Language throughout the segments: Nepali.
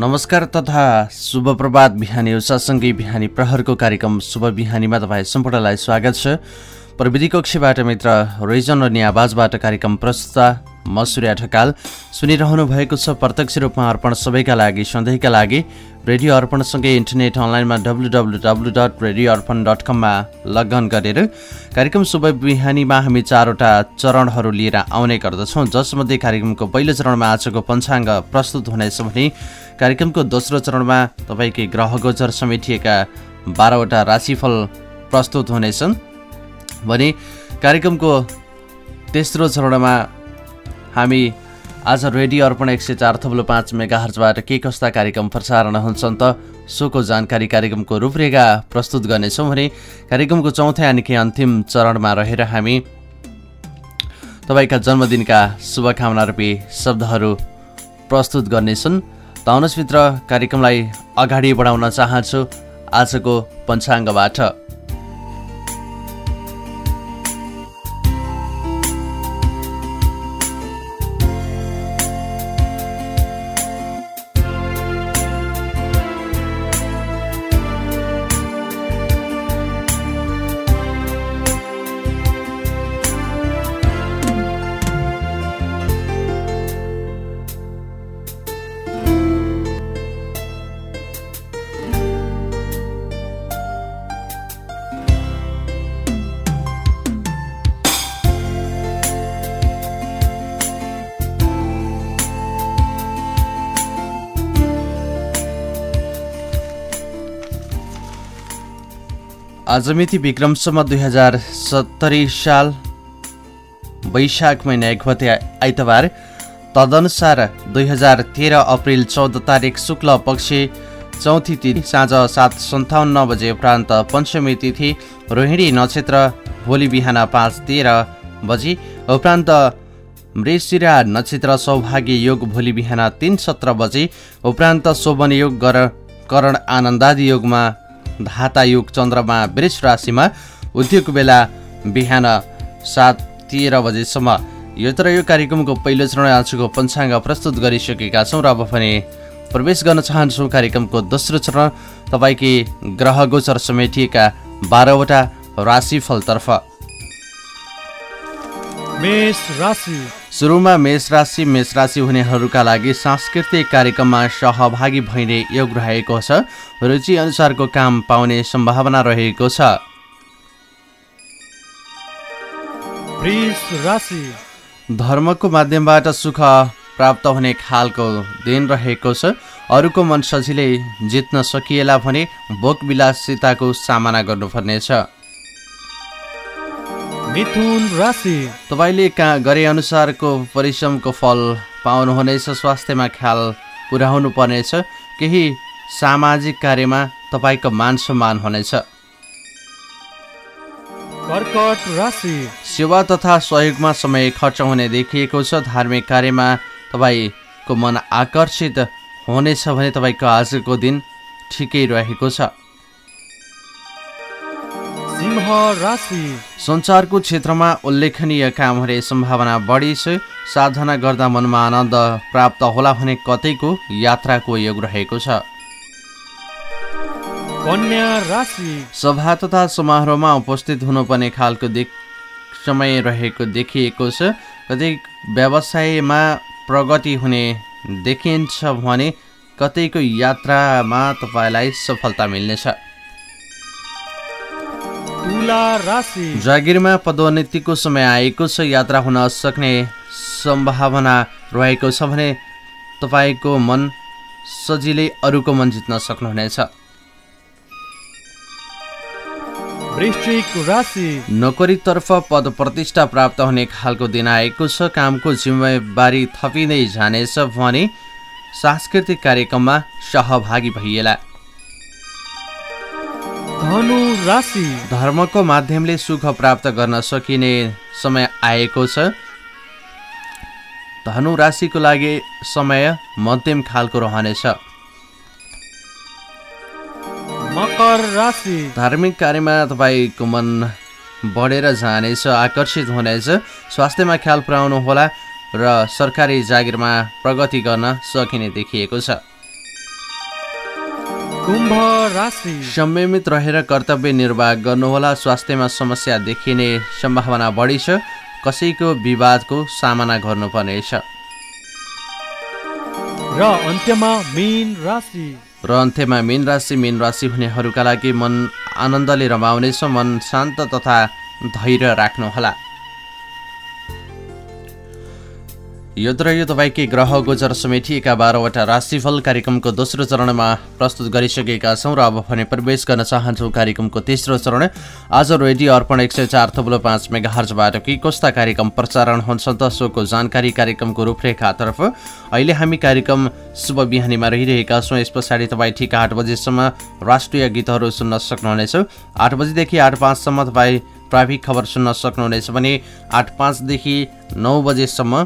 नमस्कार तथा शुभ प्रभात बिहानी उषासँगै बिहानी प्रहरको कार्यक्रम शुभ बिहानीमा तपाईँ सम्पूर्णलाई स्वागत छ। प्रविधि कक्षबाट मित्र रिजन अनि आवाजबाट कार्यक्रम प्रस्तुत म सूर्य ठकाल। सुनिरहनु भएको छ प्रत्यक्ष रूपमा अर्पण सबैका लागि सधैँका लागि। रेडियो अर्पणसँगै इन्टरनेट अनलाइनमा W W W dot radio Arpan dot कममा लगन गरेर कार्यक्रम शुभ बिहानीमा हामी चारवटा चरणहरू लिएर आउने गर्दछौँ जसमध्ये कार्यक्रमको पहिलो चरणमा आजको पञ्चाङ्ग प्रस्तुत हुनेछ भने कार्यक्रमको दोस्रो चरणमा तपाईँकै ग्रह गोचर समेटिएका बाह्रवटा राशिफल प्रस्तुत हुनेछन् भने कार्यक्रमको तेस्रो चरणमा हामी आज रेडियो अर्पण एक सय चार थप्लो पाँच मेगा हर्चबाट के कस्ता कार्यक्रम प्रसारण हुन्छन् त सोको जानकारी कार्यक्रमको रूपरेखा प्रस्तुत गर्नेछौँ भने कार्यक्रमको चौथै अनि के अन्तिम चरणमा रहेर हामी तपाईँका जन्मदिनका शुभकामना रूपी शब्दहरू प्रस्तुत गर्नेछन्। त आउनुहोस् कार्यक्रमलाई अगाडि बढाउन चाहन्छु। आजको पञ्चाङ्गबाट आज मिति विक्रमसम्म दुई हजार सत्तरी साल वैशाख महिना एक गते आइतबार। तदनुसार दुई हजार तेह्र अप्रेल चौध तारिक शुक्ल पक्ष चौथी तिथि साँझ सात सन्ताउन्न बजे उपरान्त पञ्चमी तिथि रोहिणी नक्षत्र भोलि बिहान पाँच तेह्र बजी उपरान्त मृशिरा नक्षत्र सौभाग्य योग भोलि बिहान तिन सत्र बजे उपरान्त शोभन योग गर करण आनन्दादि योगमा धातायुग चन्द्रमा वृष राशिमा उद्योग बेला बिहान सात तेह्र बजेसम्म यो तर यो कार्यक्रमको पहिलो चरण आजको पञ्चाङ्ग प्रस्तुत गरिसकेका छौँ र अब पनि प्रवेश गर्न चाहन्छौँ कार्यक्रमको दोस्रो चरण तपाईँकै ग्रह गोचर समेटिएका बाह्रवटा राशिफलतर्फ। सुरुमा मेष राशि मेष राशि हुनेहरूका लागि सांस्कृतिक कार्यक्रममा सहभागी भइने योग रहेको छ। रुचि अनुसारको काम पाउने सम्भावना रहेको छ। धर्मको माध्यमबाट सुख प्राप्त हुने खालको दिन रहेको छ। अरूको मन सजिलै जित्न सकिएला भने भोक विलासिताको सामना गर्नुपर्नेछ। मिथुन राशि। तपाईँले कहाँ गरे अनुसारको परिश्रमको फल पाउनुहुनेछ स्वास्थ्यमा ख्याल पुर्याउनु पर्नेछ केही सामाजिक कार्यमा तपाईँको मान सम्मान हुनेछ। कर्कट राशि। सेवा तथा सहयोगमा समय खर्च हुने देखिएको छ। धार्मिक कार्यमा तपाईँको मन आकर्षित हुनेछ भने तपाईँको आजको दिन ठिकै रहेको छ। सञ्चारको क्षेत्रमा उल्लेखनीय काम हुने सम्भावना बढी छ। साधना गर्दा मनमा आनन्द प्राप्त होला भने कतैको यात्राको योग रहेको छ। कन्या राशि। सभा तथा समारोहमा उपस्थित हुनुपर्ने खालको देख समय रहेको देखिएको छ। कतै व्यवसायमा प्रगति हुने देखिन्छ भने कतैको यात्रामा तपाईँलाई सफलता मिल्नेछ। जागिरमा पदोन्नतिको समय आएको छ यात्रा हुन सक्ने सम्भावना रहेको छ भने तपाईँको मन सजिलै अरूको मन जित्न सक्नुहुनेछ। नोकरीतर्फ पद प्रतिष्ठा प्राप्त हुने खालको दिन आएको छ कामको जिम्मेवारी थपिँदै जानेछ भने सांस्कृतिक कार्यक्रममा सहभागी भइएला। धनु राशि धर्मको माध्यमले सुख प्राप्त गर्न सकिने समय आएको छ। धनु राशिको लागि समय मध्यम खालको रहनेछ। मकर राशि। धार्मिक कार्यमा तपाईँको मन बढेर जानेछ आकर्षित हुनेछ। स्वास्थ्यमा ख्याल पुर्याउनु होला र सरकारी जागिरमा प्रगति गर्न सकिने देखिएको छ। कुम्भ राशि। संयमित रहेर कर्तव्य निर्वाह गर्नुहोला स्वास्थ्यमा समस्या देखिने सम्भावना बढी छ। कसैको विवादको सामना गर्नुपर्नेछ र अन्त्यमा मीन राशि। र अन्त्यमा मीन राशि मीन राशि हुनेहरूका लागि मन आनन्दले रमाउनेछ मन शान्त तथा धैर्य राख्नुहोला। यो त यो तपाईँकै ग्रह गोचर समेटिएका बाह्रवटा राशिफल कार्यक्रमको दोस्रो चरणमा प्रस्तुत गरिसकेका छौँ र अब भने प्रवेश गर्न चाहन्छौँ कार्यक्रमको तेस्रो चरण। आज रेडियो अर्पण एक सय चार थुप्रो पाँच मेगा हर्जबाट के कस्ता कार्यक्रम प्रसारण हुन्छन् त सोको जानकारी कार्यक्रमको रूपरेखातर्फ अहिले हामी कार्यक्रम शुभ बिहानीमा रहिरहेका छौँ। यस पछाडि तपाईँ ठिक आठ बजेसम्म राष्ट्रिय गीतहरू सुन्न सक्नुहुनेछ। आठ बजीदेखि आठ पाँचसम्म तपाईँ प्राविधिक खबर सुन्न सक्नुहुनेछ भने आठ पाँचदेखि नौ बजेसम्म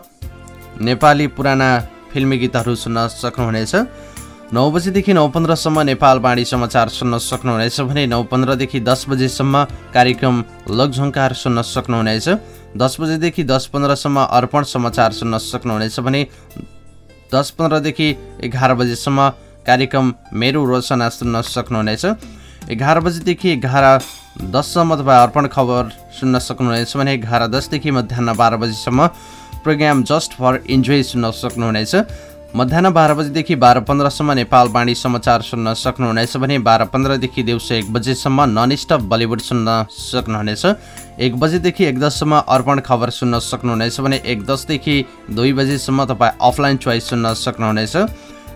नेपाली पुराना फिल्मी गीतहरू सुन्न सक्नुहुनेछ। नौ बजीदेखि नौ पन्ध्रसम्म नेपाल बाणी समाचार सुन्न सक्नुहुनेछ भने नौ पन्ध्रदेखि दस बजेसम्म कार्यक्रम लगझङ्कार सुन्न सक्नुहुनेछ। दस बजेदेखि दस पन्ध्रसम्म अर्पण समाचार सुन्न सक्नुहुनेछ भने दस पन्ध्रदेखि एघार बजेसम्म कार्यक्रम मेरो रोचना सुन्न सक्नुहुनेछ। एघार बजीदेखि एघार दससम्म तपाईँ अर्पण खबर सुन्न सक्नुहुनेछ भने एघार दसदेखि मध्याह बाह्र बजीसम्म प्रोग्राम जस्ट फर इन्जोय सुन्न सक्नुहुनेछ। मध्याह बाह्र बजीदेखि बाह्र पन्ध्रसम्म नेपाल बाणी समाचार सुन्न सक्नुहुनेछ भने बाह्र पन्ध्रदेखि दिउँसो एक बजेसम्म नन स्टप बलिउड सुन्न सक्नुहुनेछ। एक बजेदेखि एक दससम्म अर्पण खबर सुन्न सक्नुहुनेछ भने एक दसदेखि दुई बजीसम्म तपाईँ अफलाइन चोइस सुन्न सक्नुहुनेछ।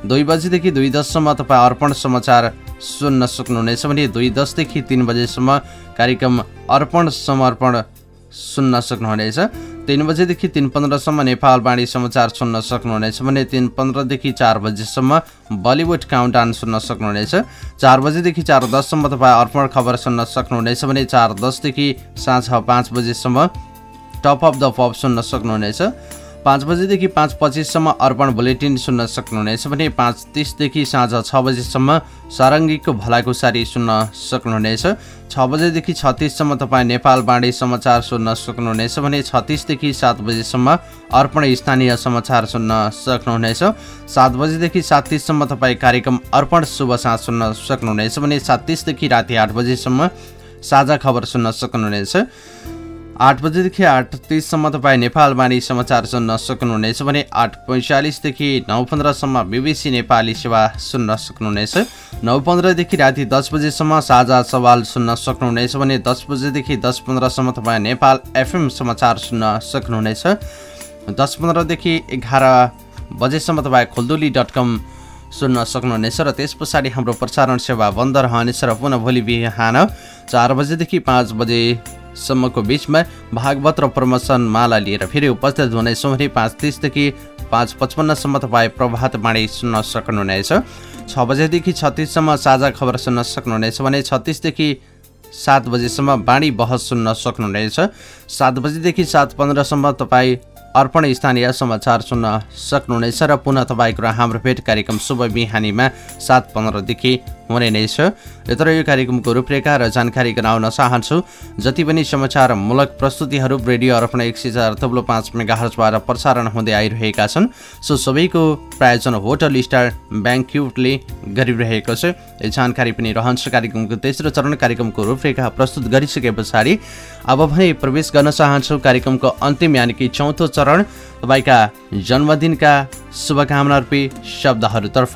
दुई बजीदेखि दुई दससम्म तपाईँ अर्पण समाचार सुन्न सक्नुहुनेछ भने दुई दसदेखि तिन बजेसम्म कार्यक्रम अर्पण समर्पण सुन्न सक्नुहुनेछ। तिन बजेदेखि तिन पन्ध्रसम्म नेपाल बाणी समाचार सुन्न सक्नुहुनेछ भने तिन पन्ध्रदेखि चार बजेसम्म बलिउड काउन्टान सुन्न सक्नुहुनेछ। चार बजेदेखि चार दससम्म तपाईँ अर्पण खबर सुन्न सक्नुहुनेछ भने चार दसदेखि साँझ पाँच बजेसम्म टप अफ द पप सुन्न सक्नुहुनेछ। पाँच बजेदेखि पाँच पच्चिससम्म अर्पण बुलेटिन सुन्न सक्नुहुनेछ भने पाँच तिसदेखि साँझ छ बजीसम्म सारङ्गीको भलाकुसारी सुन्न सक्नुहुनेछ। छ बजेदेखि छत्तिससम्म तपाईँ नेपाल बाँडी समाचार सुन्न सक्नुहुनेछ भने छत्तिसदेखि सात बजीसम्म अर्पण स्थानीय समाचार सुन्न सक्नुहुनेछ। सात बजेदेखि सात तिससम्म तपाईँ कार्यक्रम अर्पण शुभ साँझ सुन्न सक्नुहुनेछ भने सात तिसदेखि राति आठ बजीसम्म साझा खबर सुन्न सक्नुहुनेछ। आठ बजीदेखि आठ तिससम्म तपाईँ नेपाल बाणी समाचार सुन्न सक्नुहुनेछ भने आठ पैँचालिसदेखि नौ पन्ध्रसम्म बिबिसी नेपाली सेवा सुन्न सक्नुहुनेछ। नौ पन्ध्रदेखि राति दस बजेसम्म साझा सवाल सुन्न सक्नुहुनेछ भने दस बजेदेखि दस पन्ध्रसम्म तपाईँ नेपाल एफएम समाचार सुन्न सक्नुहुनेछ। दस पन्ध्रदेखि एघार बजेसम्म तपाईँ खुल्दुली डट कम सुन्न सक्नुहुनेछ र त्यस पछाडि हाम्रो प्रसारण सेवा बन्द रहनेछ र पुनः भोलि बिहान चार बजेदेखि पाँच बजे सम्मको बिचमा भागवत र प्रमोसन माला लिएर फेरि उपस्थित हुनेछौँ भने पाँच तिसदेखि पाँच पचपन्नसम्म तपाईँ प्रभात बाणी सुन्न सक्नुहुनेछ। छ बजेदेखि छत्तिससम्म साझा खबर सुन्न सक्नुहुनेछ भने छत्तिसदेखि सात बजेसम्म बाणी बहस सुन्न सक्नुहुनेछ। सात बजेदेखि सात पन्ध्रसम्म तपाईँ अर्पण स्थानीय समाचार सुन्न सक्नुहुनेछ र पुनः तपाईँको हाम्रो भेट कार्यक्रम शुभ बिहानीमा सात पन्ध्रदेखि हुने नै छ। यत्र यो कार्यक्रमको रूपरेखा र जानकारी गराउन चाहन्छु। जति पनि समाचारमूलक प्रस्तुतिहरू रेडियो अर्पण एक सय चार तब्लो पाँच मेगा हर्चबाट प्रसारण हुँदै आइरहेका छन् सो सबैको प्रायोजन होटल स्टार ब्याङ्क्युटले गरिरहेको छ। यो जानकारी पनि रहन्छ। कार्यक्रमको तेस्रो चरण कार्यक्रमको रूपरेखा प्रस्तुत गरिसके पछाडि अब भने प्रवेश गर्न चाहन्छु। कार्यक्रमको अन्तिम यानि कि चौथो चरण तपाईँका जन्मदिनका शुभकामना रूपी शब्दहरूतर्फ।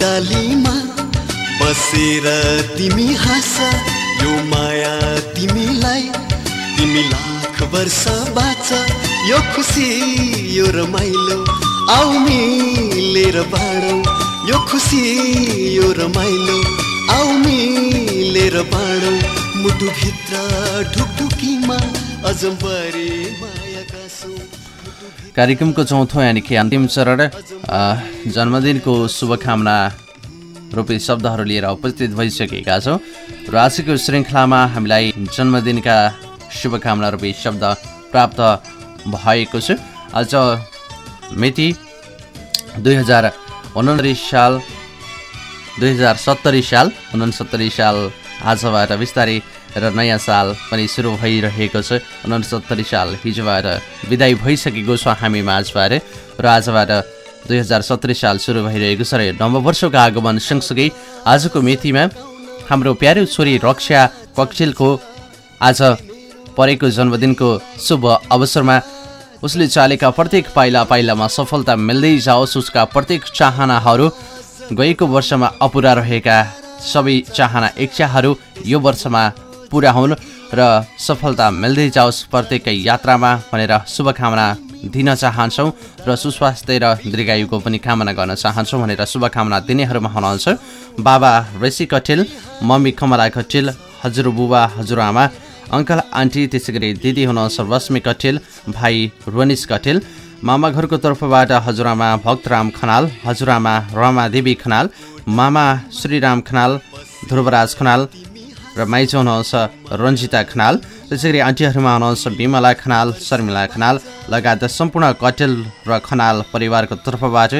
डालीमा बसेर तिमी हाँस यो माया तिमीलाई तिमी लाख वर्ष बाँच यो खुसी यो रमाइलो आउ मिलेर यो खुसी यो रमाइलो। आउ मिलेर बाँडौ मुटुभित्र ढुकढुकीमा अजम्बरे मायाका कार्यक्रमको चौथो यानि कि अन्तिम चरण जन्मदिनको शुभकामना रूपी शब्दहरू लिएर उपस्थित भइसकेका छौँ। र आजको श्रृङ्खलामा हामीलाई जन्मदिनका शुभकामना रूपी शब्द प्राप्त भएको छ। आज मिति दुई हजार उनसत्तरी साल दुई हजार सत्तरी साल उनसत्तरी साल आजबाट बिस्तारै र नयाँ साल पनि सुरु भइरहेको छ। उनसत्तरी साल हिजोबाट विदाई भइसकेको छ हामी माझबाट र आजबाट दुई हजार सत्तरी साल सुरु भइरहेको छ र नववर्षको आगमन सँगसँगै आजको मितिमा हाम्रो प्यारो छोरी रक्षा कक्सेलको आज परेको जन्मदिनको शुभ अवसरमा उसले चालेका प्रत्येक पाइला पाइलामा सफलता मिल्दै जाओस्। उसका प्रत्येक चाहनाहरू गएको वर्षमा अपुरा रहेका। सबै चाहना इच्छाहरू यो वर्षमा पुरा हुन् र सफलता मिल्दै जाओस् प्रत्येक यात्रामा भनेर शुभकामना दिन चाहन्छौँ र सुस्वास्थ्य र दीर्घायुको पनि कामना गर्न चाहन्छौँ भनेर शुभकामना दिनेहरूमा हुनुहुन्छ। बाबा ऋषि कटेल मम्मी कमला कटेल हजुरबुबा हजुरआमा अङ्कल आन्टी त्यसै गरी दिदी हुनुहुन्छ रश्मि कटेल भाइ रोनिस कटेल मामा घरको तर्फबाट हजुरआमा भक्तराम खनाल हजुरआमा रमा देवी खनाल मामा श्रीराम खनाल ध्रुवराज खनाल र माइजो हुनुहुन्छ रन्जिता खनाल त्यसै गरी आन्टीहरूमा हुनुहुन्छ बिमला खनाल शर्मिला खनाल लगायत सम्पूर्ण कटेल र खनाल परिवारको तर्फबाट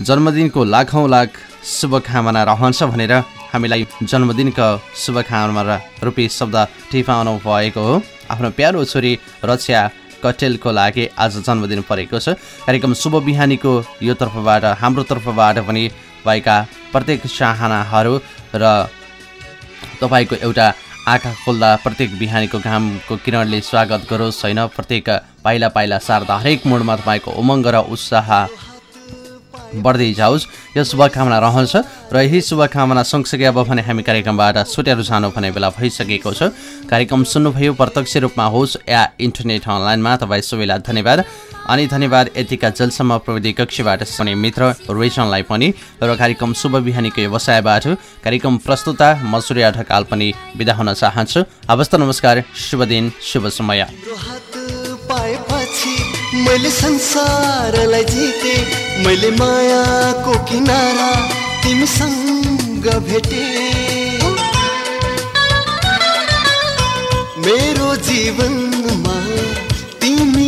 जन्मदिनको लाखौँ लाख शुभकामना रहन्छ भनेर हामीलाई जन्मदिनको शुभकामना र रूपी शब्द टिपाउनु भएको हो। आफ्नो प्यारो छोरी रक्षा कटेलको लागि आज जन्मदिन परेको छ। कार्यक्रम शुभ बिहानीको यो तर्फबाट हाम्रो तर्फबाट पनि भएका प्रत्येक चाहनाहरू र तपाईँको एउटा आँखा खोल्दा प्रत्येक बिहानीको घामको किरणले स्वागत गरोस् होइन? प्रत्येक पाइला पाइला सार्दा हरेक मोडमा तपाईँको उमङ्ग र उत्साह बढ्दै जाओस्। यो शुभकामना रहन्छ र यही शुभकामना सँगसँगै अब भने हामी कार्यक्रमबाट छुट्याएर जानु भने बेला भइसकेको छ। कार्यक्रम सुन्नुभयो प्रत्यक्ष रूपमा होस् या इन्टरनेट अनलाइनमा तपाईँ सबैलाई धन्यवाद। अनि धन्यवाद यतिका जलसम्म प्रविधि कक्षबाट सुने मित्र रोइसनलाई पनि र कार्यक्रम शुभ बिहानीको व्यवसायबाट कार्यक्रम प्रस्तुता मसुरिया ढकाल पनि बिदा हुन चाहन्छु। हवस् नमस्कार शुभ दिन शुभ समय। मैले संसारलाई जिते मैले मायाको किनारा तिमीसँग भेटे। मेरो जीवनमा तिमी